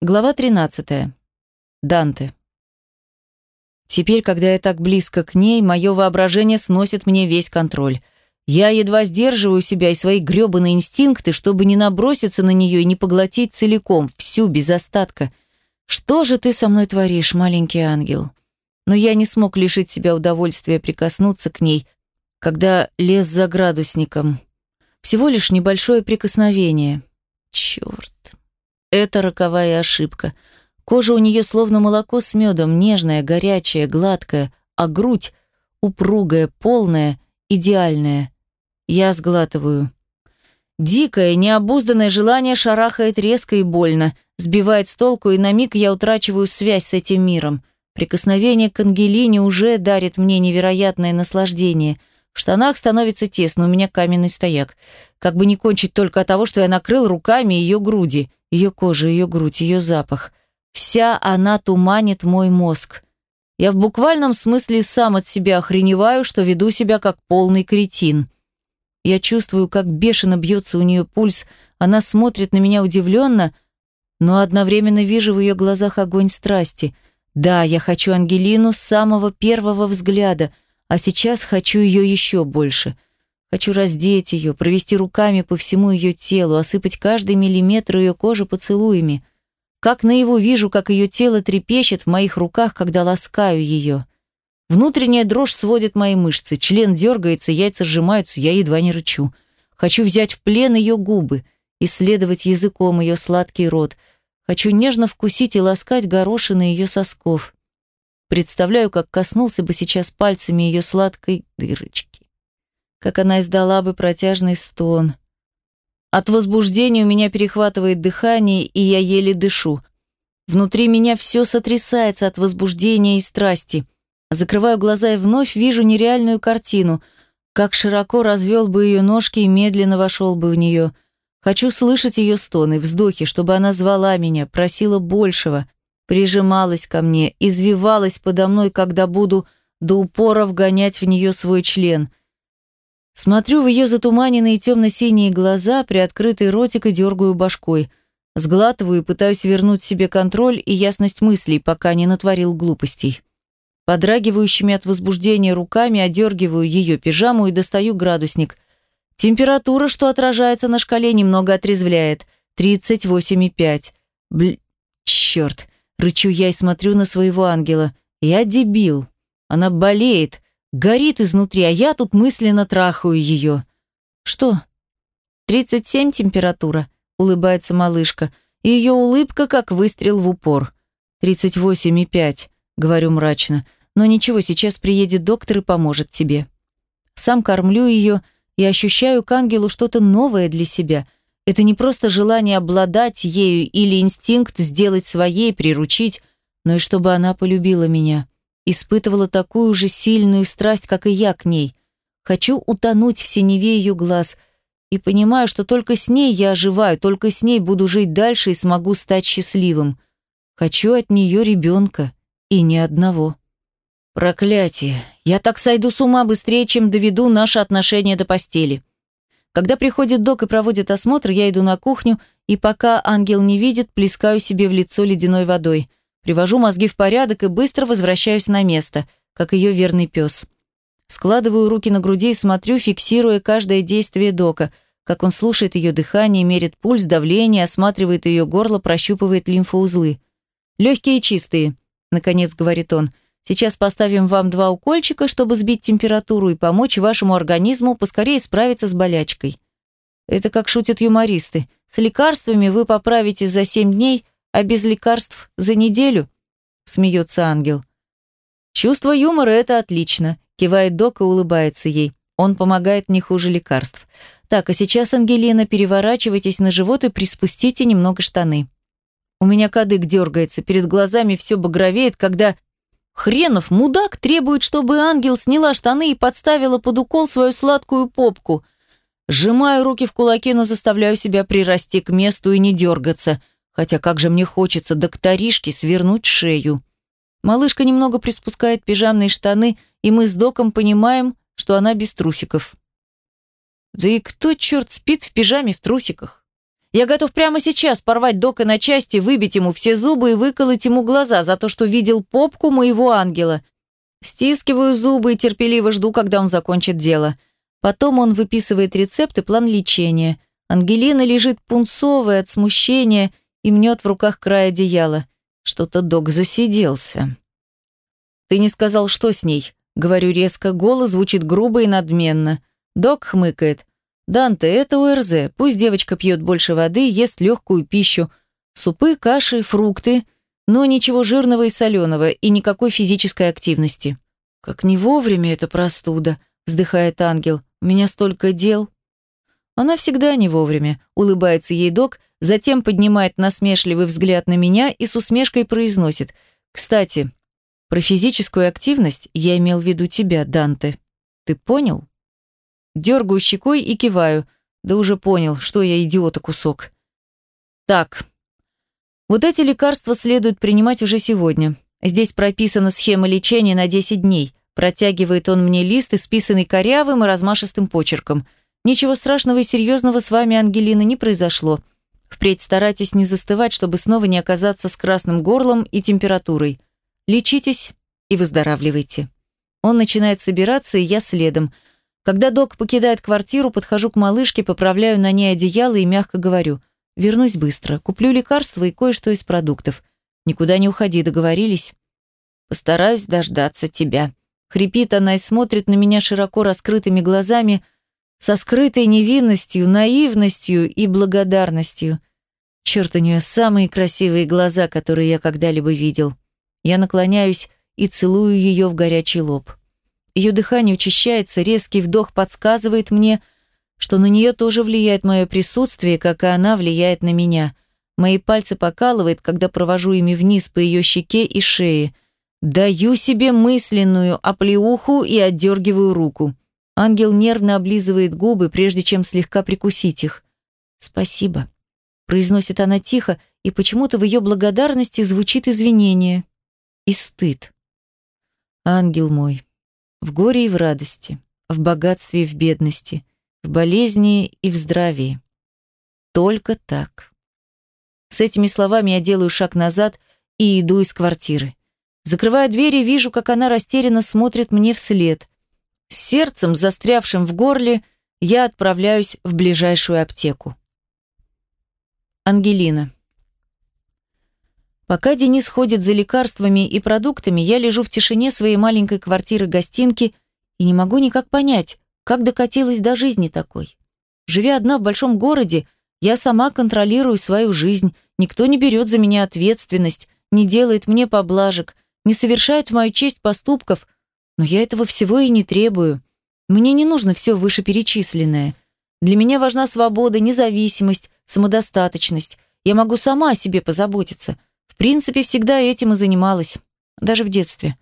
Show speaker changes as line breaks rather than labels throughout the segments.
Глава 13. Данте. Теперь, когда я так близко к ней, мое воображение сносит мне весь контроль. Я едва сдерживаю себя и свои грёбаные инстинкты, чтобы не наброситься на нее и не поглотить целиком, всю, без остатка. Что же ты со мной творишь, маленький ангел? Но я не смог лишить себя удовольствия прикоснуться к ней, когда лез за градусником. Всего лишь небольшое прикосновение. Черт. Это роковая ошибка. Кожа у нее словно молоко с медом, нежная, горячая, гладкая, а грудь упругая, полная, идеальная. Я сглатываю. Дикое, необузданное желание шарахает резко и больно, сбивает с толку, и на миг я утрачиваю связь с этим миром. Прикосновение к Ангелине уже дарит мне невероятное наслаждение. В штанах становится тесно, у меня каменный стояк. Как бы не кончить только от того, что я накрыл руками ее груди, ее кожа, ее грудь, ее запах. Вся она туманит мой мозг. Я в буквальном смысле сам от себя охреневаю, что веду себя как полный кретин. Я чувствую, как бешено бьется у нее пульс, она смотрит на меня удивленно, но одновременно вижу в ее глазах огонь страсти. Да, я хочу Ангелину с самого первого взгляда — а сейчас хочу ее еще больше. Хочу раздеть ее, провести руками по всему ее телу, осыпать каждый миллиметр ее кожи поцелуями. Как наяву вижу, как ее тело трепещет в моих руках, когда ласкаю ее. Внутренняя дрожь сводит мои мышцы, член дергается, яйца сжимаются, я едва не рычу. Хочу взять в плен ее губы, исследовать языком ее сладкий рот. Хочу нежно вкусить и ласкать горошины ее сосков. Представляю, как коснулся бы сейчас пальцами ее сладкой дырочки. Как она издала бы протяжный стон. От возбуждения у меня перехватывает дыхание, и я еле дышу. Внутри меня все сотрясается от возбуждения и страсти. Закрываю глаза и вновь вижу нереальную картину, как широко развел бы ее ножки и медленно вошел бы в нее. Хочу слышать ее стоны, вздохи, чтобы она звала меня, просила большего прижималась ко мне, извивалась подо мной, когда буду до упора вгонять в нее свой член. Смотрю в ее затуманенные темно-синие глаза, приоткрытый ротик и дергаю башкой. Сглатываю пытаюсь вернуть себе контроль и ясность мыслей, пока не натворил глупостей. Подрагивающими от возбуждения руками одергиваю ее пижаму и достаю градусник. Температура, что отражается на шкале, немного отрезвляет. 38,5. Бл... Черт. Рычу я и смотрю на своего ангела. Я дебил. Она болеет, горит изнутри, а я тут мысленно трахаю ее. Что? 37 температура, улыбается малышка. Ее улыбка как выстрел в упор. 38,5, говорю мрачно. Но ничего, сейчас приедет доктор и поможет тебе. Сам кормлю ее и ощущаю к ангелу что-то новое для себя – это не просто желание обладать ею или инстинкт сделать своей, приручить, но и чтобы она полюбила меня. Испытывала такую же сильную страсть, как и я к ней. Хочу утонуть в синеве ее глаз и понимаю, что только с ней я оживаю, только с ней буду жить дальше и смогу стать счастливым. Хочу от нее ребенка, и ни одного. Проклятие. Я так сойду с ума быстрее, чем доведу наши отношения до постели. Когда приходит док и проводит осмотр, я иду на кухню, и пока ангел не видит, плескаю себе в лицо ледяной водой. Привожу мозги в порядок и быстро возвращаюсь на место, как ее верный пес. Складываю руки на груди и смотрю, фиксируя каждое действие дока, как он слушает ее дыхание, мерит пульс, давление, осматривает ее горло, прощупывает лимфоузлы. «Легкие и чистые», — наконец говорит он, — Сейчас поставим вам два укольчика, чтобы сбить температуру и помочь вашему организму поскорее справиться с болячкой. Это как шутят юмористы. С лекарствами вы поправитесь за семь дней, а без лекарств за неделю, смеется ангел. Чувство юмора – это отлично, кивает док и улыбается ей. Он помогает не хуже лекарств. Так, а сейчас, Ангелина, переворачивайтесь на живот и приспустите немного штаны. У меня кадык дергается, перед глазами все багровеет, когда Хренов мудак требует, чтобы ангел сняла штаны и подставила под укол свою сладкую попку. Сжимаю руки в кулаки, но заставляю себя прирасти к месту и не дергаться. Хотя как же мне хочется докторишке свернуть шею. Малышка немного приспускает пижамные штаны, и мы с доком понимаем, что она без трусиков. Да и кто, черт, спит в пижаме в трусиках? Я готов прямо сейчас порвать Дока на части, выбить ему все зубы и выколоть ему глаза за то, что видел попку моего ангела. Стискиваю зубы и терпеливо жду, когда он закончит дело. Потом он выписывает рецепт и план лечения. Ангелина лежит пунцовая от смущения и мнет в руках край одеяла. Что-то Док засиделся. «Ты не сказал, что с ней?» Говорю резко, голос звучит грубо и надменно. Док хмыкает. «Данте, это ОРЗ. Пусть девочка пьет больше воды, ест легкую пищу. Супы, каши, фрукты, но ничего жирного и соленого, и никакой физической активности». «Как не вовремя эта простуда», — вздыхает ангел. «У меня столько дел». Она всегда не вовремя, улыбается ей док, затем поднимает насмешливый взгляд на меня и с усмешкой произносит. «Кстати, про физическую активность я имел в виду тебя, Данте. Ты понял?» Дергаю щекой и киваю. Да уже понял, что я идиота кусок. Так. Вот эти лекарства следует принимать уже сегодня. Здесь прописана схема лечения на 10 дней. Протягивает он мне лист, исписанный корявым и размашистым почерком. Ничего страшного и серьезного с вами, Ангелина, не произошло. Впредь старайтесь не застывать, чтобы снова не оказаться с красным горлом и температурой. Лечитесь и выздоравливайте. Он начинает собираться, и я следом – когда док покидает квартиру, подхожу к малышке, поправляю на ней одеяло и мягко говорю. Вернусь быстро, куплю лекарства и кое-что из продуктов. Никуда не уходи, договорились? Постараюсь дождаться тебя. Хрипит она и смотрит на меня широко раскрытыми глазами, со скрытой невинностью, наивностью и благодарностью. Черт, у нее самые красивые глаза, которые я когда-либо видел. Я наклоняюсь и целую ее в горячий лоб. Ее дыхание учащается, резкий вдох подсказывает мне, что на нее тоже влияет мое присутствие, как и она влияет на меня. Мои пальцы покалывает, когда провожу ими вниз по ее щеке и шее. Даю себе мысленную оплеуху и отдергиваю руку. Ангел нервно облизывает губы, прежде чем слегка прикусить их. «Спасибо», — произносит она тихо, и почему-то в ее благодарности звучит извинение и стыд. «Ангел мой, в горе и в радости, в богатстве и в бедности, в болезни и в здравии. Только так. С этими словами я делаю шаг назад и иду из квартиры. Закрываю дверь и вижу, как она растерянно смотрит мне вслед. С сердцем, застрявшим в горле, я отправляюсь в ближайшую аптеку. Ангелина. Пока Денис ходит за лекарствами и продуктами, я лежу в тишине своей маленькой квартиры-гостинки и не могу никак понять, как докатилась до жизни такой. Живя одна в большом городе, я сама контролирую свою жизнь, никто не берет за меня ответственность, не делает мне поблажек, не совершает в мою честь поступков, но я этого всего и не требую. Мне не нужно все вышеперечисленное. Для меня важна свобода, независимость, самодостаточность. Я могу сама о себе позаботиться – принципе, всегда этим и занималась, даже в детстве.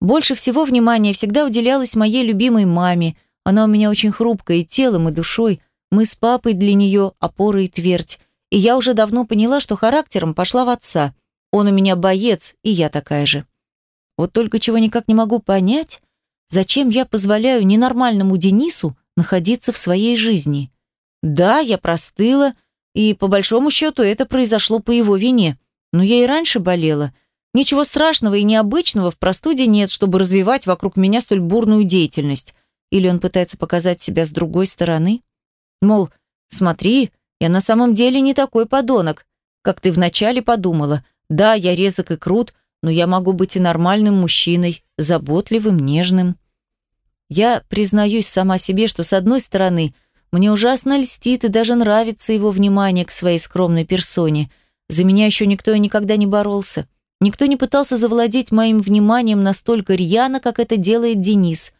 Больше всего внимания всегда уделялось моей любимой маме. Она у меня очень хрупкая и телом, и душой. Мы с папой для нее опора и твердь. И я уже давно поняла, что характером пошла в отца. Он у меня боец, и я такая же. Вот только чего никак не могу понять, зачем я позволяю ненормальному Денису находиться в своей жизни. Да, я простыла, и по большому счету это произошло по его вине. Но я и раньше болела. Ничего страшного и необычного в простуде нет, чтобы развивать вокруг меня столь бурную деятельность. Или он пытается показать себя с другой стороны? Мол, смотри, я на самом деле не такой подонок, как ты вначале подумала. Да, я резок и крут, но я могу быть и нормальным мужчиной, заботливым, нежным. Я признаюсь сама себе, что с одной стороны, мне ужасно льстит и даже нравится его внимание к своей скромной персоне – за меня еще никто и никогда не боролся. Никто не пытался завладеть моим вниманием настолько рьяно, как это делает Денис.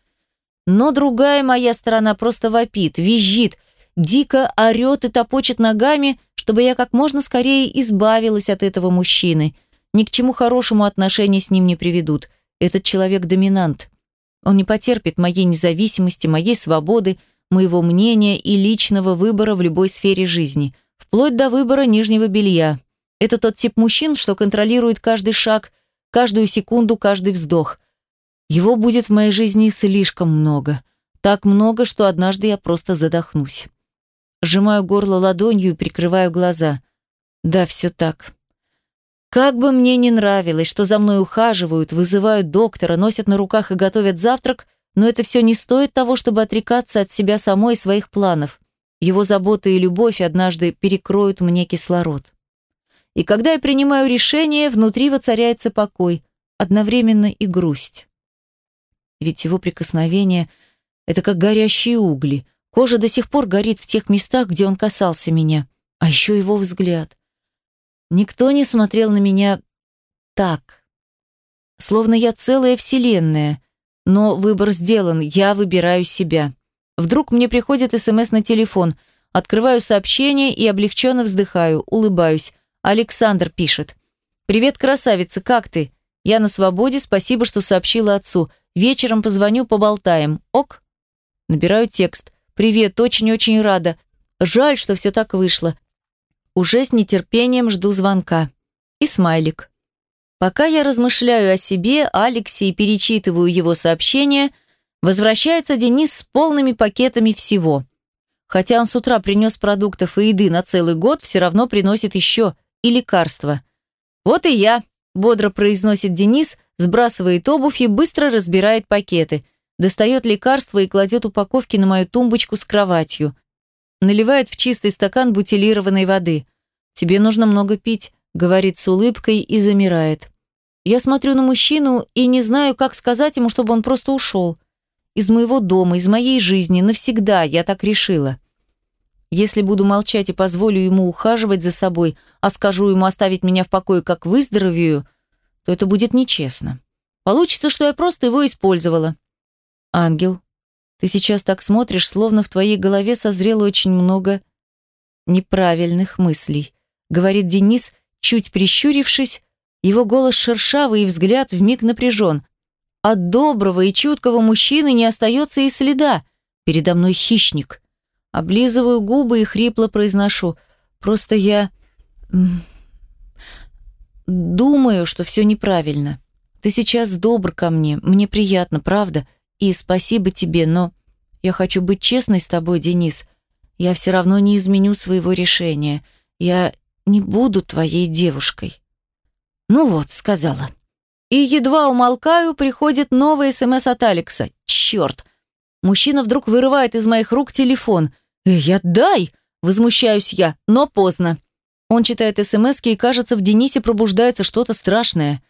Но другая моя сторона просто вопит, визжит, дико орет и топочет ногами, чтобы я как можно скорее избавилась от этого мужчины. Ни к чему хорошему отношения с ним не приведут. Этот человек доминант. Он не потерпит моей независимости, моей свободы, моего мнения и личного выбора в любой сфере жизни, вплоть до выбора нижнего белья. Это тот тип мужчин, что контролирует каждый шаг, каждую секунду, каждый вздох. Его будет в моей жизни слишком много. Так много, что однажды я просто задохнусь. Сжимаю горло ладонью и прикрываю глаза. Да, все так. Как бы мне ни нравилось, что за мной ухаживают, вызывают доктора, носят на руках и готовят завтрак, но это все не стоит того, чтобы отрекаться от себя самой и своих планов. Его забота и любовь однажды перекроют мне кислород. И когда я принимаю решение, внутри воцаряется покой, одновременно и грусть. Ведь его прикосновение – это как горящие угли. Кожа до сих пор горит в тех местах, где он касался меня. А еще его взгляд. Никто не смотрел на меня так. Словно я целая вселенная. Но выбор сделан, я выбираю себя. Вдруг мне приходит СМС на телефон. Открываю сообщение и облегченно вздыхаю, улыбаюсь. Александр пишет. «Привет, красавица, как ты? Я на свободе, спасибо, что сообщила отцу. Вечером позвоню, поболтаем. Ок?» Набираю текст. «Привет, очень-очень рада. Жаль, что все так вышло. Уже с нетерпением жду звонка». И смайлик. Пока я размышляю о себе, Алексе и перечитываю его сообщение, возвращается Денис с полными пакетами всего. Хотя он с утра принес продуктов и еды на целый год, все равно приносит еще и лекарства. «Вот и я», – бодро произносит Денис, сбрасывает обувь и быстро разбирает пакеты, достает лекарства и кладет упаковки на мою тумбочку с кроватью. Наливает в чистый стакан бутилированной воды. «Тебе нужно много пить», – говорит с улыбкой и замирает. Я смотрю на мужчину и не знаю, как сказать ему, чтобы он просто ушел. Из моего дома, из моей жизни, навсегда, я так решила. Если буду молчать и позволю ему ухаживать за собой, а скажу ему оставить меня в покое, как выздоровею, то это будет нечестно. Получится, что я просто его использовала. Ангел, ты сейчас так смотришь, словно в твоей голове созрело очень много неправильных мыслей, говорит Денис, чуть прищурившись, его голос шершавый и взгляд вмиг напряжен. От доброго и чуткого мужчины не остается и следа. Передо мной хищник. Облизываю губы и хрипло произношу. Просто я... Думаю, что все неправильно. Ты сейчас добр ко мне, мне приятно, правда? И спасибо тебе, но... Я хочу быть честной с тобой, Денис. Я все равно не изменю своего решения. Я не буду твоей девушкой. Ну вот, сказала. И едва умолкаю, приходит новый СМС от Алекса. Черт! Мужчина вдруг вырывает из моих рук телефон. «Эй, отдай!» – возмущаюсь я, но поздно. Он читает смс и, кажется, в Денисе пробуждается что-то страшное.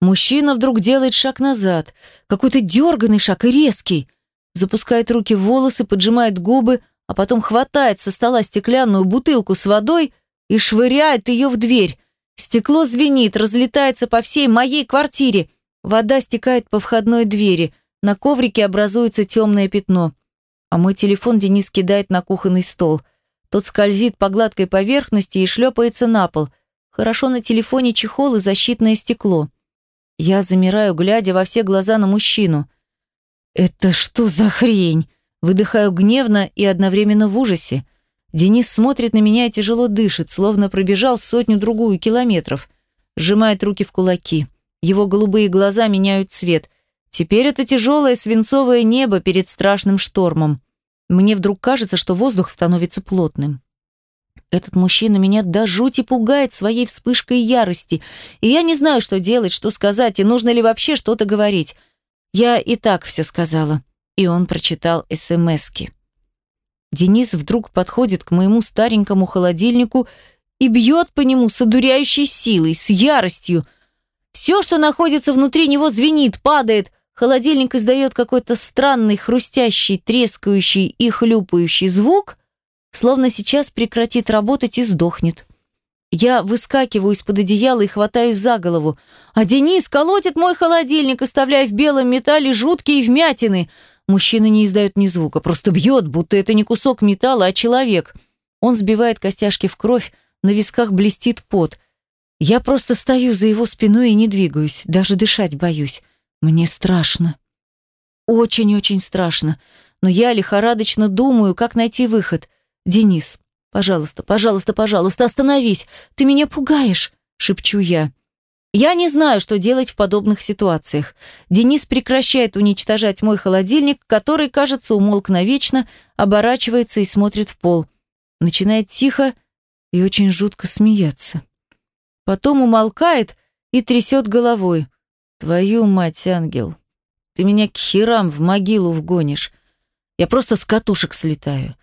Мужчина вдруг делает шаг назад. Какой-то дерганный шаг и резкий. Запускает руки в волосы, поджимает губы, а потом хватает со стола стеклянную бутылку с водой и швыряет ее в дверь. Стекло звенит, разлетается по всей моей квартире. Вода стекает по входной двери. На коврике образуется темное пятно а мой телефон Денис кидает на кухонный стол. Тот скользит по гладкой поверхности и шлепается на пол. Хорошо на телефоне чехол и защитное стекло. Я замираю, глядя во все глаза на мужчину. «Это что за хрень?» Выдыхаю гневно и одновременно в ужасе. Денис смотрит на меня и тяжело дышит, словно пробежал сотню-другую километров. Сжимает руки в кулаки. Его голубые глаза меняют цвет. Теперь это тяжелое свинцовое небо перед страшным штормом. Мне вдруг кажется, что воздух становится плотным. Этот мужчина меня до жути пугает своей вспышкой ярости, и я не знаю, что делать, что сказать, и нужно ли вообще что-то говорить. Я и так все сказала, и он прочитал СМСки. Денис вдруг подходит к моему старенькому холодильнику и бьет по нему с одуряющей силой, с яростью. Все, что находится внутри него, звенит, падает, Холодильник издает какой-то странный, хрустящий, трескающий и хлюпающий звук, словно сейчас прекратит работать и сдохнет. Я выскакиваю из-под одеяла и хватаюсь за голову. А Денис колотит мой холодильник, оставляя в белом металле жуткие вмятины. Мужчина не издает ни звука, просто бьет, будто это не кусок металла, а человек. Он сбивает костяшки в кровь, на висках блестит пот. Я просто стою за его спиной и не двигаюсь, даже дышать боюсь. Мне страшно. Очень-очень страшно. Но я лихорадочно думаю, как найти выход. Денис, пожалуйста, пожалуйста, пожалуйста, остановись. Ты меня пугаешь, шепчу я. Я не знаю, что делать в подобных ситуациях. Денис прекращает уничтожать мой холодильник, который, кажется, умолк навечно, оборачивается и смотрит в пол. начинает тихо и очень жутко смеяться. Потом умолкает и трясет головой. «Твою мать, ангел, ты меня к херам в могилу вгонишь. Я просто с катушек слетаю.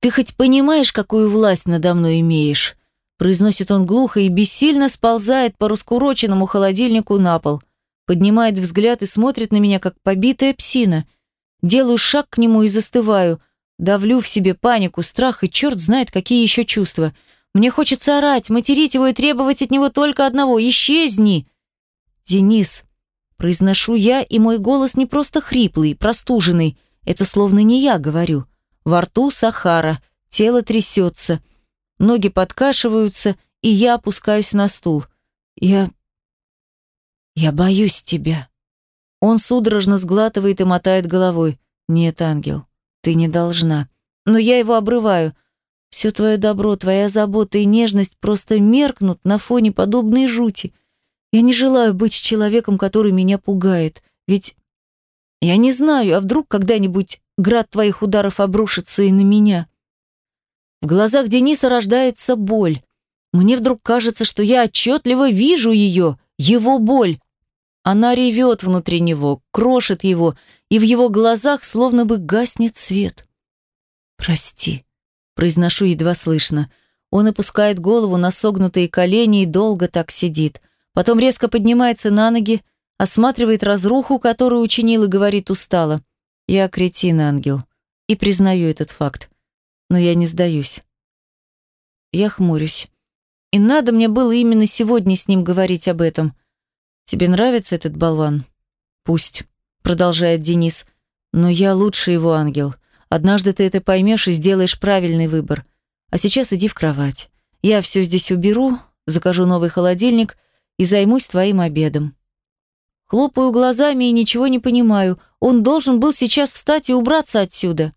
Ты хоть понимаешь, какую власть надо мной имеешь?» Произносит он глухо и бессильно сползает по раскуроченному холодильнику на пол. Поднимает взгляд и смотрит на меня, как побитая псина. Делаю шаг к нему и застываю. Давлю в себе панику, страх и черт знает, какие еще чувства. Мне хочется орать, материть его и требовать от него только одного – исчезни! Денис, произношу я, и мой голос не просто хриплый, простуженный. Это словно не я говорю. Во рту Сахара, тело трясется, ноги подкашиваются, и я опускаюсь на стул. Я... я боюсь тебя. Он судорожно сглатывает и мотает головой. Нет, ангел, ты не должна. Но я его обрываю. Все твое добро, твоя забота и нежность просто меркнут на фоне подобной жути. Я не желаю быть человеком, который меня пугает. Ведь я не знаю, а вдруг когда-нибудь град твоих ударов обрушится и на меня. В глазах Дениса рождается боль. Мне вдруг кажется, что я отчетливо вижу ее, его боль. Она ревет внутри него, крошит его, и в его глазах словно бы гаснет свет. «Прости», Произношу едва слышно. Он опускает голову на согнутые колени и долго так сидит. Потом резко поднимается на ноги, осматривает разруху, которую учинил, и говорит устало. «Я кретин, ангел, и признаю этот факт. Но я не сдаюсь». Я хмурюсь. И надо мне было именно сегодня с ним говорить об этом. «Тебе нравится этот болван?» «Пусть», — продолжает Денис. «Но я лучше его ангел. Однажды ты это поймешь и сделаешь правильный выбор. А сейчас иди в кровать. Я все здесь уберу, закажу новый холодильник и займусь твоим обедом. Хлопаю глазами и ничего не понимаю. Он должен был сейчас встать и убраться отсюда.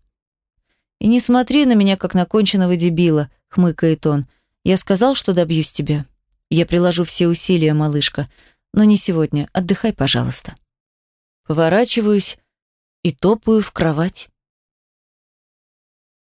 И не смотри на меня, как на конченного дебила, хмыкает он. Я сказал, что добьюсь тебя. Я приложу все усилия, малышка. Но не сегодня. Отдыхай, пожалуйста. Поворачиваюсь и топаю в кровать.